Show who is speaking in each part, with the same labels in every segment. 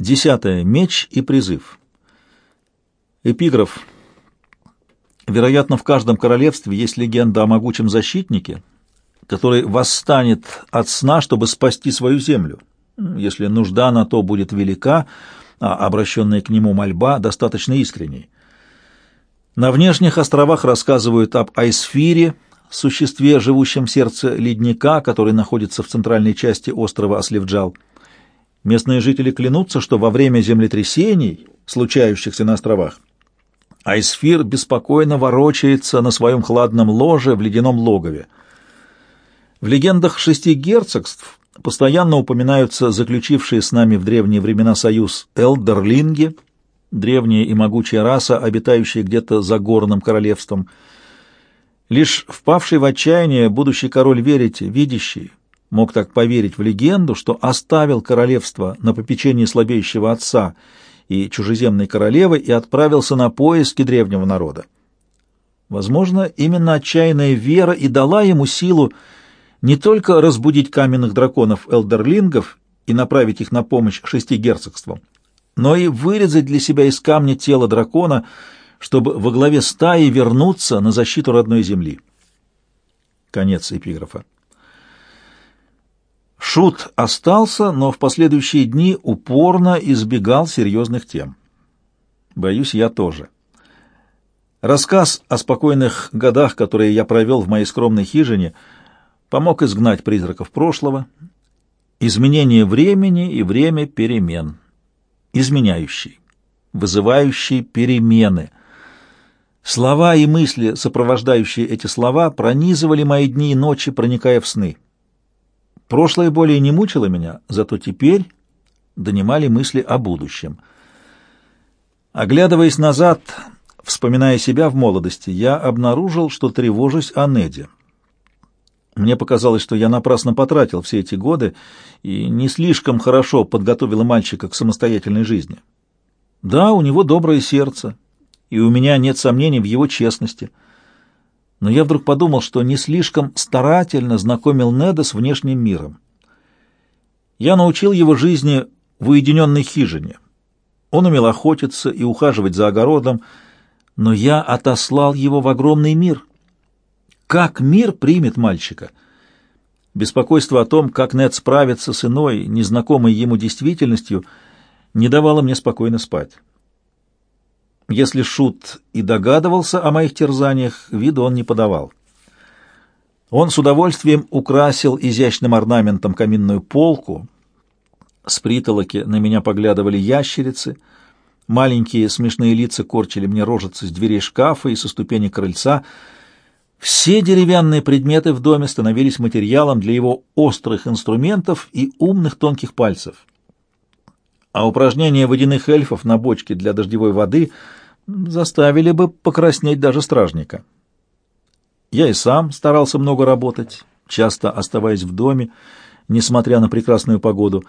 Speaker 1: Десятое. Меч и призыв. Эпиграф. Вероятно, в каждом королевстве есть легенда о могучем защитнике, который восстанет от сна, чтобы спасти свою землю. Если нужда на то будет велика, а обращенная к нему мольба достаточно искренней. На внешних островах рассказывают об Айсфире, существе, живущем в сердце ледника, который находится в центральной части острова Осливджал. Местные жители клянутся, что во время землетрясений, случающихся на островах, Айсфир беспокойно ворочается на своем хладном ложе в ледяном логове. В легендах шести герцогств постоянно упоминаются заключившие с нами в древние времена союз элдерлинги, древняя и могучая раса, обитающая где-то за горным королевством. Лишь впавший в отчаяние будущий король верить, видящий, мог так поверить в легенду, что оставил королевство на попечении слабеющего отца и чужеземной королевы и отправился на поиски древнего народа. Возможно, именно отчаянная вера и дала ему силу не только разбудить каменных драконов-элдерлингов и направить их на помощь шести герцогствам, но и вырезать для себя из камня тело дракона, чтобы во главе стаи вернуться на защиту родной земли. Конец эпиграфа. Шут остался, но в последующие дни упорно избегал серьезных тем. Боюсь, я тоже. Рассказ о спокойных годах, которые я провел в моей скромной хижине, помог изгнать призраков прошлого, изменение времени и время перемен, изменяющий, вызывающий перемены. Слова и мысли, сопровождающие эти слова, пронизывали мои дни и ночи, проникая в сны. Прошлое более не мучило меня, зато теперь донимали мысли о будущем. Оглядываясь назад, вспоминая себя в молодости, я обнаружил, что тревожусь о Неде. Мне показалось, что я напрасно потратил все эти годы и не слишком хорошо подготовил мальчика к самостоятельной жизни. Да, у него доброе сердце, и у меня нет сомнений в его честности — но я вдруг подумал, что не слишком старательно знакомил Неда с внешним миром. Я научил его жизни в уединенной хижине. Он умел охотиться и ухаживать за огородом, но я отослал его в огромный мир. Как мир примет мальчика? Беспокойство о том, как Нед справится с иной, незнакомой ему действительностью, не давало мне спокойно спать. Если Шут и догадывался о моих терзаниях, виду он не подавал. Он с удовольствием украсил изящным орнаментом каминную полку. С притолоки на меня поглядывали ящерицы. Маленькие смешные лица корчили мне рожицы с дверей шкафа и со ступени крыльца. Все деревянные предметы в доме становились материалом для его острых инструментов и умных тонких пальцев. А упражнения водяных эльфов на бочке для дождевой воды — заставили бы покраснеть даже стражника. Я и сам старался много работать, часто оставаясь в доме, несмотря на прекрасную погоду.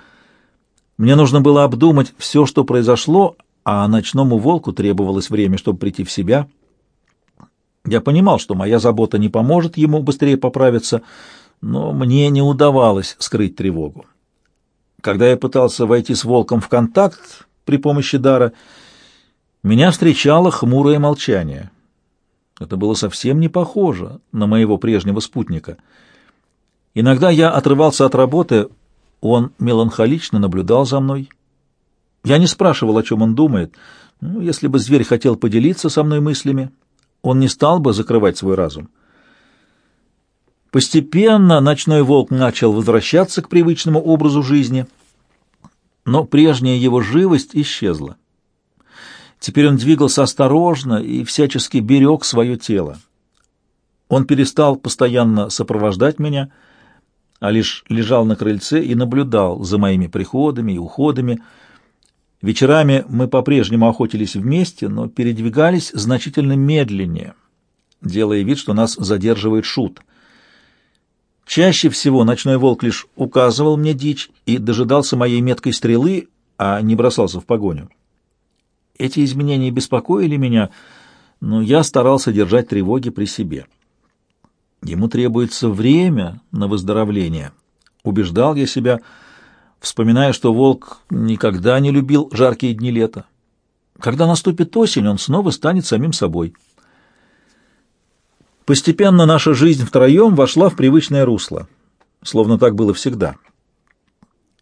Speaker 1: Мне нужно было обдумать все, что произошло, а ночному волку требовалось время, чтобы прийти в себя. Я понимал, что моя забота не поможет ему быстрее поправиться, но мне не удавалось скрыть тревогу. Когда я пытался войти с волком в контакт при помощи дара, меня встречало хмурое молчание. Это было совсем не похоже на моего прежнего спутника. Иногда я отрывался от работы, он меланхолично наблюдал за мной. Я не спрашивал, о чем он думает. Ну, если бы зверь хотел поделиться со мной мыслями, он не стал бы закрывать свой разум. Постепенно ночной волк начал возвращаться к привычному образу жизни, но прежняя его живость исчезла. Теперь он двигался осторожно и всячески берег свое тело. Он перестал постоянно сопровождать меня, а лишь лежал на крыльце и наблюдал за моими приходами и уходами. Вечерами мы по-прежнему охотились вместе, но передвигались значительно медленнее, делая вид, что нас задерживает шут. Чаще всего ночной волк лишь указывал мне дичь и дожидался моей меткой стрелы, а не бросался в погоню. Эти изменения беспокоили меня, но я старался держать тревоги при себе. Ему требуется время на выздоровление. Убеждал я себя, вспоминая, что волк никогда не любил жаркие дни лета. Когда наступит осень, он снова станет самим собой. Постепенно наша жизнь втроем вошла в привычное русло, словно так было всегда.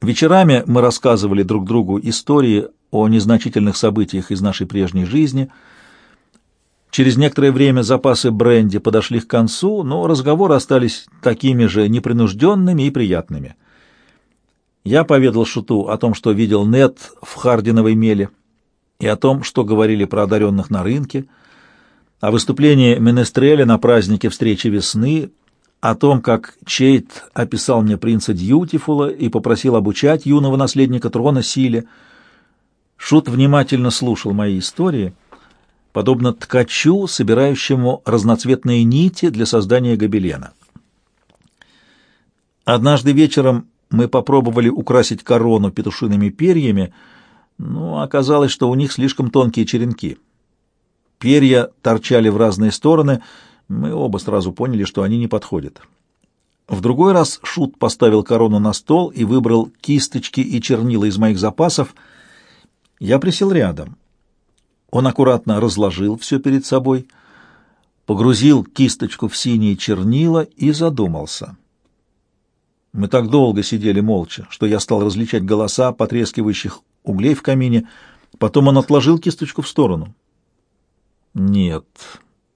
Speaker 1: Вечерами мы рассказывали друг другу истории о незначительных событиях из нашей прежней жизни. Через некоторое время запасы бренди подошли к концу, но разговоры остались такими же непринужденными и приятными. Я поведал Шуту о том, что видел Нет в Хардиновой меле, и о том, что говорили про одаренных на рынке, о выступлении Менестреля на празднике встречи весны, о том, как Чейт описал мне принца Дьютифула и попросил обучать юного наследника трона силе. Шут внимательно слушал мои истории, подобно ткачу, собирающему разноцветные нити для создания гобелена. Однажды вечером мы попробовали украсить корону петушиными перьями — но оказалось, что у них слишком тонкие черенки. Перья торчали в разные стороны, мы оба сразу поняли, что они не подходят. В другой раз Шут поставил корону на стол и выбрал кисточки и чернила из моих запасов. Я присел рядом. Он аккуратно разложил все перед собой, погрузил кисточку в синие чернила и задумался. Мы так долго сидели молча, что я стал различать голоса потрескивающих углей в камине. Потом он отложил кисточку в сторону. «Нет»,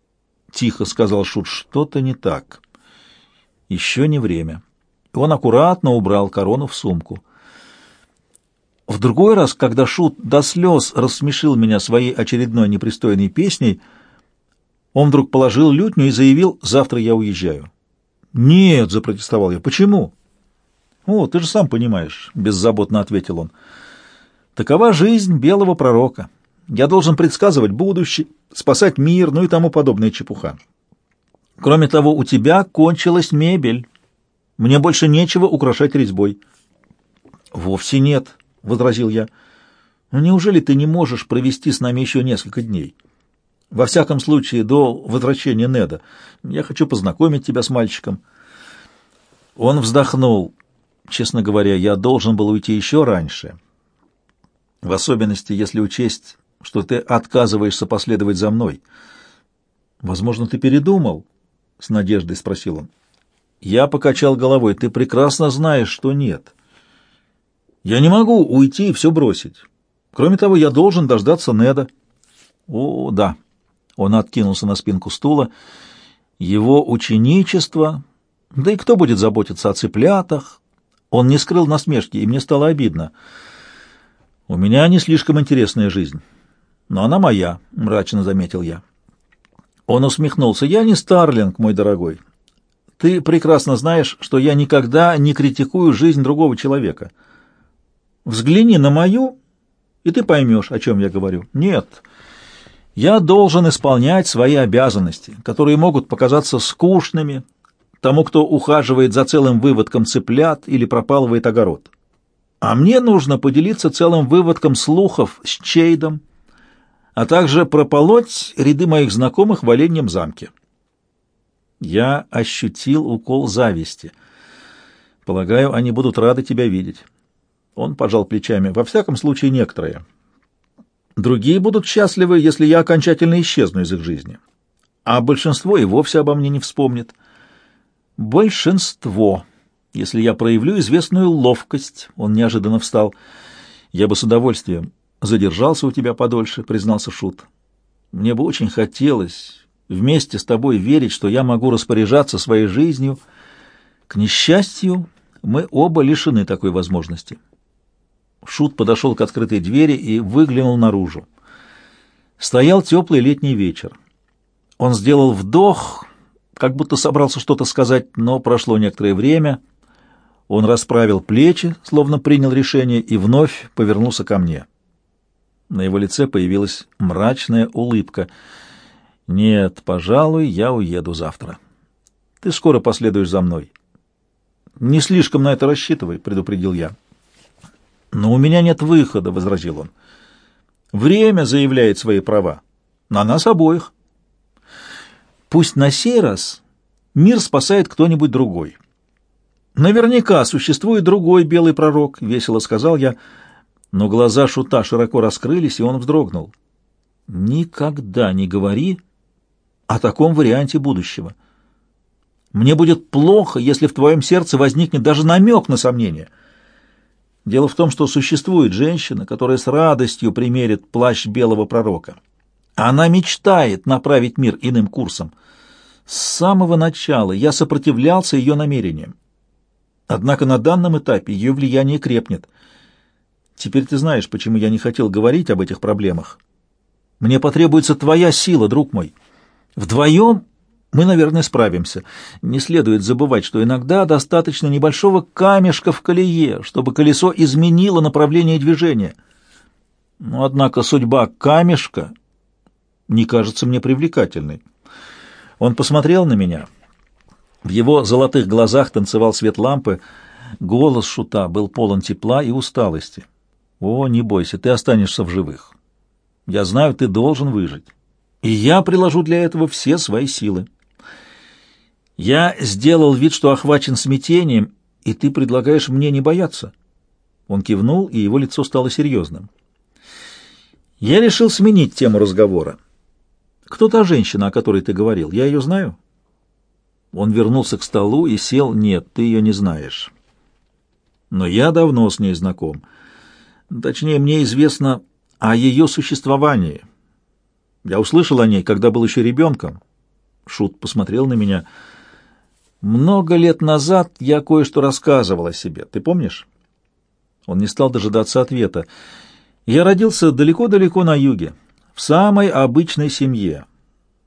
Speaker 1: — тихо сказал Шут, — «что-то не так. Еще не время». Он аккуратно убрал корону в сумку. В другой раз, когда Шут до слез рассмешил меня своей очередной непристойной песней, он вдруг положил лютню и заявил «завтра я уезжаю». «Нет», — запротестовал я, — «почему?» «О, ты же сам понимаешь», — беззаботно ответил он, — Такова жизнь белого пророка. Я должен предсказывать будущее, спасать мир, ну и тому подобная чепуха. Кроме того, у тебя кончилась мебель. Мне больше нечего украшать резьбой. Вовсе нет, — возразил я. Ну, неужели ты не можешь провести с нами еще несколько дней? Во всяком случае, до возвращения Неда. Я хочу познакомить тебя с мальчиком. Он вздохнул. Честно говоря, я должен был уйти еще раньше в особенности, если учесть, что ты отказываешься последовать за мной. Возможно, ты передумал? С надеждой спросил он. Я покачал головой. Ты прекрасно знаешь, что нет. Я не могу уйти и все бросить. Кроме того, я должен дождаться Неда. О, да. Он откинулся на спинку стула. Его ученичество... Да и кто будет заботиться о цыплятах? Он не скрыл насмешки, и мне стало обидно. У меня не слишком интересная жизнь, но она моя, мрачно заметил я. Он усмехнулся. Я не Старлинг, мой дорогой. Ты прекрасно знаешь, что я никогда не критикую жизнь другого человека. Взгляни на мою, и ты поймешь, о чем я говорю. Нет, я должен исполнять свои обязанности, которые могут показаться скучными тому, кто ухаживает за целым выводком цыплят или пропалывает огород. А мне нужно поделиться целым выводком слухов с Чейдом, а также прополоть ряды моих знакомых в Оленьем замке. Я ощутил укол зависти. Полагаю, они будут рады тебя видеть. Он пожал плечами. Во всяком случае, некоторые. Другие будут счастливы, если я окончательно исчезну из их жизни. А большинство и вовсе обо мне не вспомнит. Большинство. Если я проявлю известную ловкость, он неожиданно встал. Я бы с удовольствием задержался у тебя подольше, признался Шут. Мне бы очень хотелось вместе с тобой верить, что я могу распоряжаться своей жизнью. К несчастью, мы оба лишены такой возможности. Шут подошел к открытой двери и выглянул наружу. Стоял теплый летний вечер. Он сделал вдох, как будто собрался что-то сказать, но прошло некоторое время — он расправил плечи, словно принял решение, и вновь повернулся ко мне. На его лице появилась мрачная улыбка. «Нет, пожалуй, я уеду завтра. Ты скоро последуешь за мной». «Не слишком на это рассчитывай», — предупредил я. «Но у меня нет выхода», — возразил он. «Время заявляет свои права. На нас обоих. Пусть на сей раз мир спасает кто-нибудь другой». Наверняка существует другой белый пророк, — весело сказал я, но глаза Шута широко раскрылись, и он вздрогнул. Никогда не говори о таком варианте будущего. Мне будет плохо, если в твоем сердце возникнет даже намек на сомнение. Дело в том, что существует женщина, которая с радостью примерит плащ белого пророка. Она мечтает направить мир иным курсом. С самого начала я сопротивлялся ее намерениям. Однако на данном этапе ее влияние крепнет. Теперь ты знаешь, почему я не хотел говорить об этих проблемах. Мне потребуется твоя сила, друг мой. Вдвоем мы, наверное, справимся. Не следует забывать, что иногда достаточно небольшого камешка в колее, чтобы колесо изменило направление движения. Но, однако, судьба камешка не кажется мне привлекательной. Он посмотрел на меня. В его золотых глазах танцевал свет лампы. Голос шута был полон тепла и усталости. «О, не бойся, ты останешься в живых. Я знаю, ты должен выжить. И я приложу для этого все свои силы». Я сделал вид, что охвачен смятением, и ты предлагаешь мне не бояться. Он кивнул, и его лицо стало серьезным. Я решил сменить тему разговора. Кто та женщина, о которой ты говорил? Я ее знаю? Он вернулся к столу и сел. Нет, ты ее не знаешь. Но я давно с ней знаком. Точнее, мне известно о ее существовании. Я услышал о ней, когда был еще ребенком. Шут посмотрел на меня. Много лет назад я кое-что рассказывал о себе. Ты помнишь? Он не стал дожидаться ответа. Я родился далеко-далеко на юге, в самой обычной семье.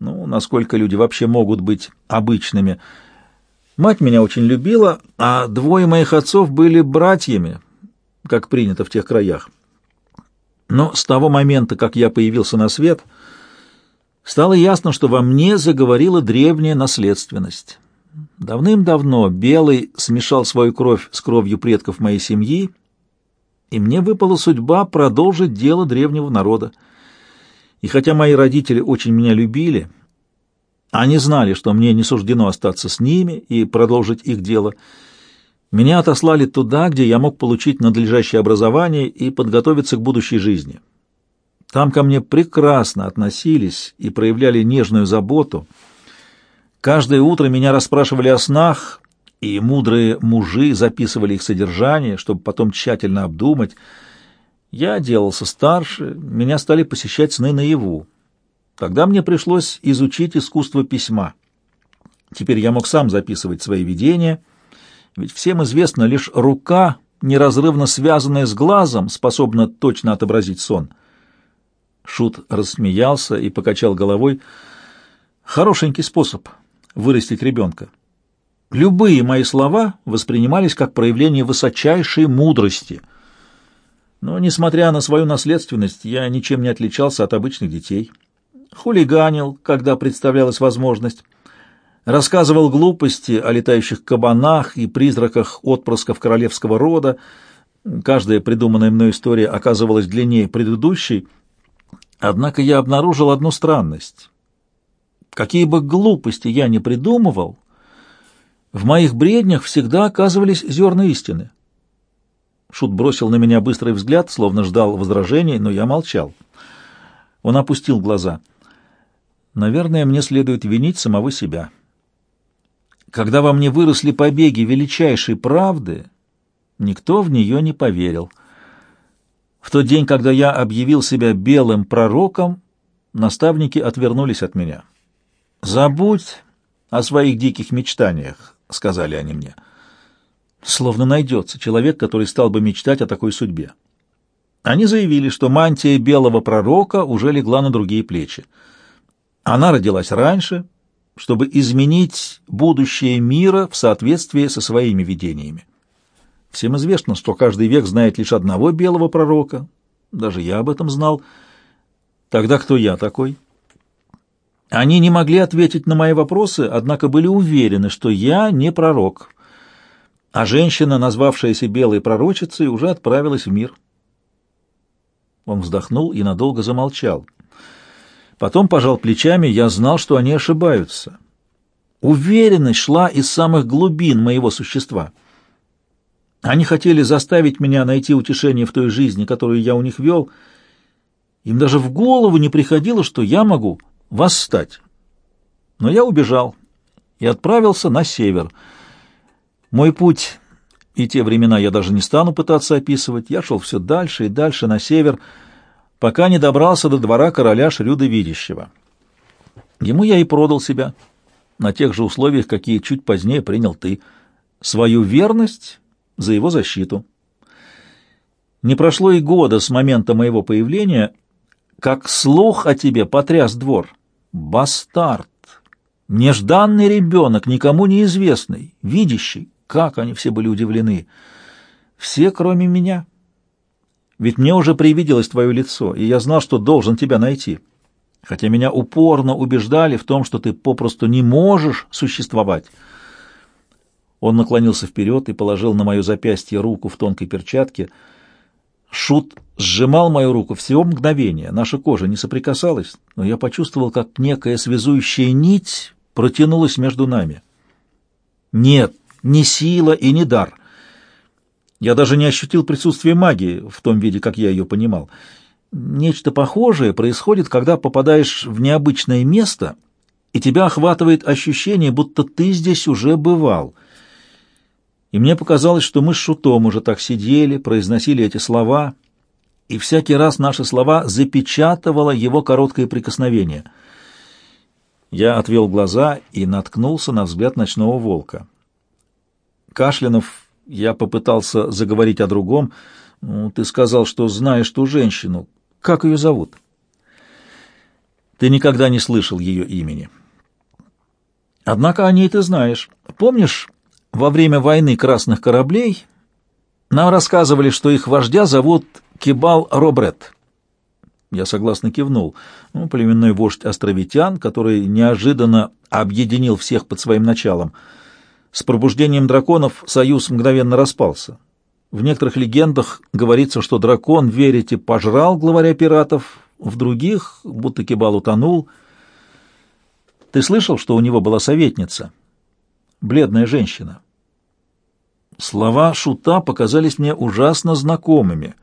Speaker 1: Ну, насколько люди вообще могут быть обычными. Мать меня очень любила, а двое моих отцов были братьями, как принято в тех краях. Но с того момента, как я появился на свет, стало ясно, что во мне заговорила древняя наследственность. Давным-давно Белый смешал свою кровь с кровью предков моей семьи, и мне выпала судьба продолжить дело древнего народа. И хотя мои родители очень меня любили, они знали, что мне не суждено остаться с ними и продолжить их дело, меня отослали туда, где я мог получить надлежащее образование и подготовиться к будущей жизни. Там ко мне прекрасно относились и проявляли нежную заботу — Каждое утро меня расспрашивали о снах, и мудрые мужи записывали их содержание, чтобы потом тщательно обдумать. Я делался старше, меня стали посещать сны наяву. Тогда мне пришлось изучить искусство письма. Теперь я мог сам записывать свои видения, ведь всем известно, лишь рука, неразрывно связанная с глазом, способна точно отобразить сон. Шут рассмеялся и покачал головой. «Хорошенький способ», вырастить ребенка. Любые мои слова воспринимались как проявление высочайшей мудрости. Но, несмотря на свою наследственность, я ничем не отличался от обычных детей. Хулиганил, когда представлялась возможность. Рассказывал глупости о летающих кабанах и призраках отпрысков королевского рода. Каждая придуманная мной история оказывалась длиннее предыдущей. Однако я обнаружил одну странность. Какие бы глупости я ни придумывал, в моих бреднях всегда оказывались зерна истины. Шут бросил на меня быстрый взгляд, словно ждал возражений, но я молчал. Он опустил глаза. Наверное, мне следует винить самого себя. Когда во мне выросли побеги величайшей правды, никто в нее не поверил. В тот день, когда я объявил себя белым пророком, наставники отвернулись от меня. «Забудь о своих диких мечтаниях», — сказали они мне. Словно найдется человек, который стал бы мечтать о такой судьбе. Они заявили, что мантия белого пророка уже легла на другие плечи. Она родилась раньше, чтобы изменить будущее мира в соответствии со своими видениями. Всем известно, что каждый век знает лишь одного белого пророка. Даже я об этом знал. Тогда кто я такой? Они не могли ответить на мои вопросы, однако были уверены, что я не пророк, а женщина, назвавшаяся белой пророчицей, уже отправилась в мир. Он вздохнул и надолго замолчал. Потом пожал плечами, я знал, что они ошибаются. Уверенность шла из самых глубин моего существа — Они хотели заставить меня найти утешение в той жизни, которую я у них вел. Им даже в голову не приходило, что я могу восстать. Но я убежал и отправился на север. Мой путь и те времена я даже не стану пытаться описывать. Я шел все дальше и дальше на север, пока не добрался до двора короля Шрюда Видящего. Ему я и продал себя на тех же условиях, какие чуть позднее принял ты. Свою верность за его защиту. Не прошло и года с момента моего появления, как слух о тебе потряс двор. Бастард, нежданный ребенок, никому неизвестный, видящий. Как они все были удивлены. Все, кроме меня. Ведь мне уже привиделось твое лицо, и я знал, что должен тебя найти. Хотя меня упорно убеждали в том, что ты попросту не можешь существовать. Он наклонился вперед и положил на мое запястье руку в тонкой перчатке. Шут сжимал мою руку всего мгновение. Наша кожа не соприкасалась, но я почувствовал, как некая связующая нить протянулась между нами. Нет, не сила и не дар. Я даже не ощутил присутствия магии в том виде, как я ее понимал. Нечто похожее происходит, когда попадаешь в необычное место, и тебя охватывает ощущение, будто ты здесь уже бывал — и мне показалось, что мы с Шутом уже так сидели, произносили эти слова, и всякий раз наши слова запечатывало его короткое прикосновение. Я отвел глаза и наткнулся на взгляд ночного волка. Кашлянув, я попытался заговорить о другом. Ну, ты сказал, что знаешь ту женщину. Как ее зовут? Ты никогда не слышал ее имени. Однако о ней ты знаешь. Помнишь, во время войны красных кораблей нам рассказывали, что их вождя зовут Кибал Робрет. Я согласно кивнул. Ну, племенной вождь островитян, который неожиданно объединил всех под своим началом. С пробуждением драконов союз мгновенно распался. В некоторых легендах говорится, что дракон, верите, пожрал главаря пиратов, в других, будто Кибал утонул. Ты слышал, что у него была советница? Бледная женщина. Слова Шута показались мне ужасно знакомыми.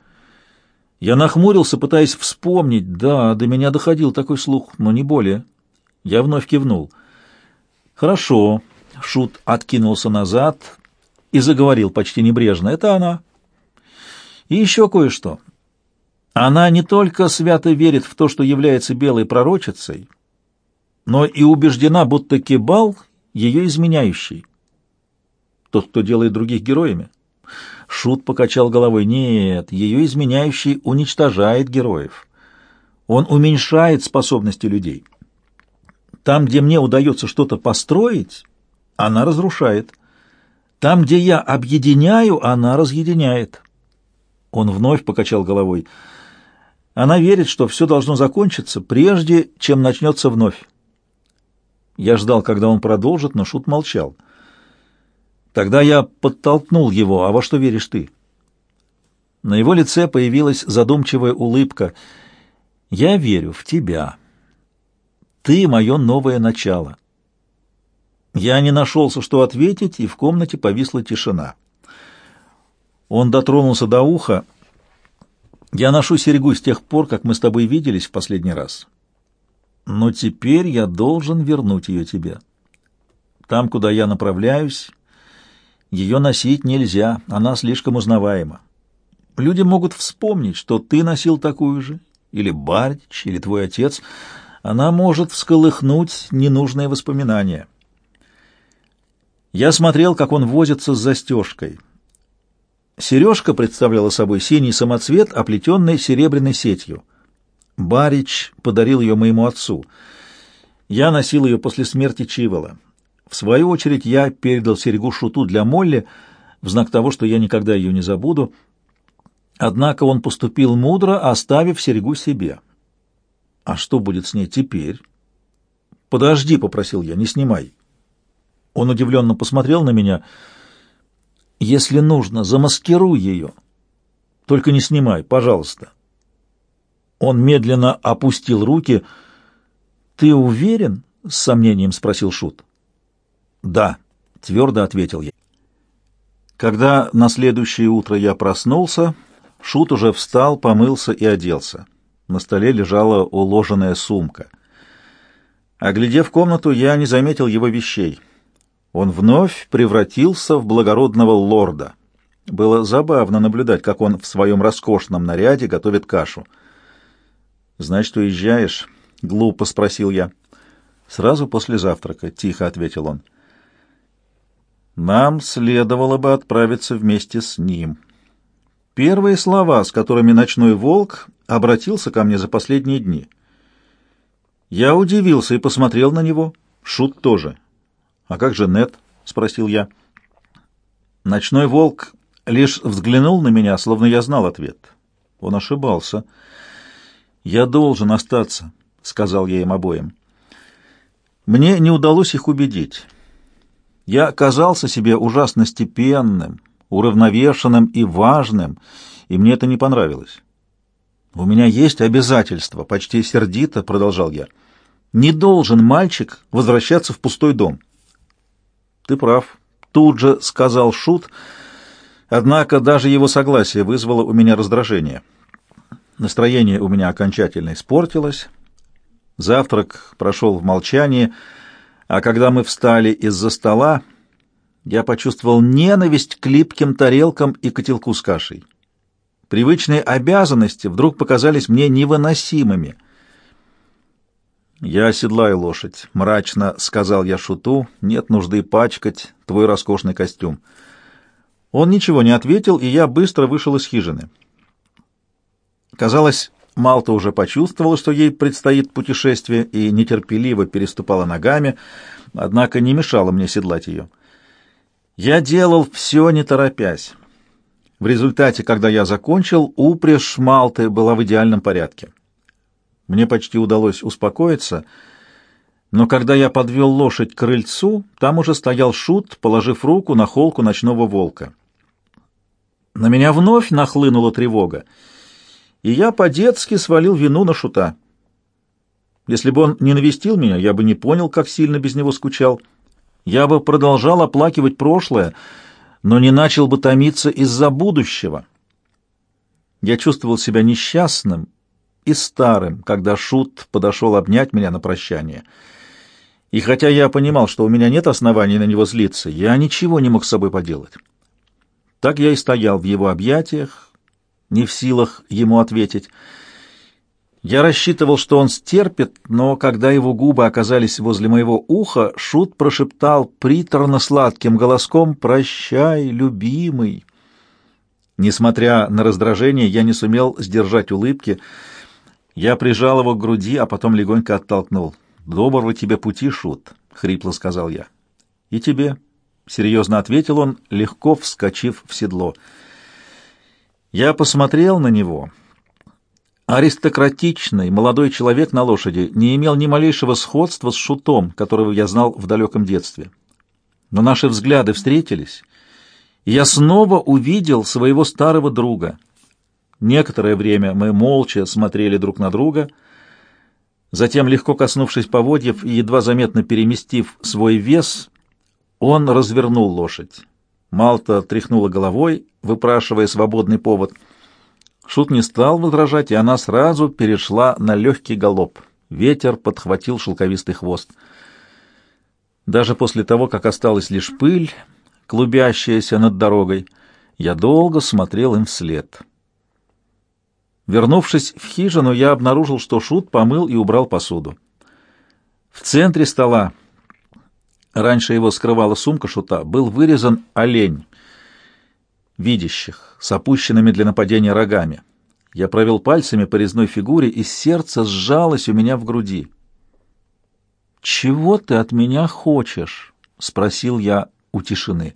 Speaker 1: Я нахмурился, пытаясь вспомнить. Да, до меня доходил такой слух, но не более. Я вновь кивнул. «Хорошо». Шут откинулся назад и заговорил почти небрежно. «Это она». «И еще кое-что. Она не только свято верит в то, что является белой пророчицей, но и убеждена, будто Кебал — ее изменяющий. Тот, кто делает других героями? Шут покачал головой. Нет, ее изменяющий уничтожает героев. Он уменьшает способности людей. Там, где мне удается что-то построить, она разрушает. Там, где я объединяю, она разъединяет. Он вновь покачал головой. Она верит, что все должно закончиться, прежде чем начнется вновь. Я ждал, когда он продолжит, но Шут молчал. Тогда я подтолкнул его, а во что веришь ты? На его лице появилась задумчивая улыбка. Я верю в тебя. Ты — мое новое начало. Я не нашелся, что ответить, и в комнате повисла тишина. Он дотронулся до уха. Я ношу серьгу с тех пор, как мы с тобой виделись в последний раз. Но теперь я должен вернуть ее тебе. Там, куда я направляюсь, ее носить нельзя, она слишком узнаваема. Люди могут вспомнить, что ты носил такую же, или Бардич, или твой отец. Она может всколыхнуть ненужные воспоминания. Я смотрел, как он возится с застежкой. Сережка представляла собой синий самоцвет, оплетенный серебряной сетью. Барич подарил ее моему отцу. Я носил ее после смерти Чивола. В свою очередь я передал серьгу Шуту для Молли в знак того, что я никогда ее не забуду. Однако он поступил мудро, оставив серьгу себе. А что будет с ней теперь? «Подожди», — попросил я, — «не снимай». Он удивленно посмотрел на меня. «Если нужно, замаскируй ее. Только не снимай, пожалуйста». Он медленно опустил руки. «Ты уверен?» — с сомнением спросил Шут. «Да», — твердо ответил я. Когда на следующее утро я проснулся, Шут уже встал, помылся и оделся. На столе лежала уложенная сумка. Оглядев комнату, я не заметил его вещей. Он вновь превратился в благородного лорда. Было забавно наблюдать, как он в своем роскошном наряде готовит кашу. «Значит, уезжаешь?» — глупо спросил я. «Сразу после завтрака», — тихо ответил он. «Нам следовало бы отправиться вместе с ним». Первые слова, с которыми ночной волк обратился ко мне за последние дни. Я удивился и посмотрел на него. Шут тоже. «А как же Нет?» — спросил я. Ночной волк лишь взглянул на меня, словно я знал ответ. Он ошибался. «Я должен остаться», — сказал я им обоим. Мне не удалось их убедить. Я казался себе ужасно степенным, уравновешенным и важным, и мне это не понравилось. «У меня есть обязательства», — почти сердито продолжал я. «Не должен мальчик возвращаться в пустой дом». «Ты прав», — тут же сказал Шут, однако даже его согласие вызвало у меня раздражение. Настроение у меня окончательно испортилось. Завтрак прошел в молчании, а когда мы встали из-за стола, я почувствовал ненависть к липким тарелкам и котелку с кашей. Привычные обязанности вдруг показались мне невыносимыми. «Я оседлаю лошадь», — мрачно сказал я Шуту, — «нет нужды пачкать твой роскошный костюм». Он ничего не ответил, и я быстро вышел из хижины. Казалось, Малта уже почувствовала, что ей предстоит путешествие, и нетерпеливо переступала ногами, однако не мешала мне седлать ее. Я делал все не торопясь. В результате, когда я закончил, упряжь Малты была в идеальном порядке. Мне почти удалось успокоиться, но когда я подвел лошадь к крыльцу, там уже стоял Шут, положив руку на холку ночного волка. На меня вновь нахлынула тревога, и я по-детски свалил вину на Шута. Если бы он не навестил меня, я бы не понял, как сильно без него скучал — я бы продолжал оплакивать прошлое, но не начал бы томиться из-за будущего. Я чувствовал себя несчастным и старым, когда Шут подошел обнять меня на прощание. И хотя я понимал, что у меня нет оснований на него злиться, я ничего не мог с собой поделать. Так я и стоял в его объятиях, не в силах ему ответить. Я рассчитывал, что он стерпит, но когда его губы оказались возле моего уха, Шут прошептал приторно-сладким голоском «Прощай, любимый». Несмотря на раздражение, я не сумел сдержать улыбки. Я прижал его к груди, а потом легонько оттолкнул. «Доброго тебе пути, Шут», — хрипло сказал я. «И тебе», — серьезно ответил он, легко вскочив в седло. Я посмотрел на него — Аристократичный молодой человек на лошади не имел ни малейшего сходства с шутом, которого я знал в далеком детстве. Но наши взгляды встретились, и я снова увидел своего старого друга. Некоторое время мы молча смотрели друг на друга, затем, легко коснувшись поводьев и едва заметно переместив свой вес, он развернул лошадь. Малта тряхнула головой, выпрашивая свободный повод — Шут не стал возражать, и она сразу перешла на легкий галоп. Ветер подхватил шелковистый хвост. Даже после того, как осталась лишь пыль, клубящаяся над дорогой, я долго смотрел им вслед. Вернувшись в хижину, я обнаружил, что Шут помыл и убрал посуду. В центре стола, раньше его скрывала сумка Шута, был вырезан олень видящих, с опущенными для нападения рогами. Я провел пальцами по резной фигуре, и сердце сжалось у меня в груди. «Чего ты от меня хочешь?» — спросил я у тишины.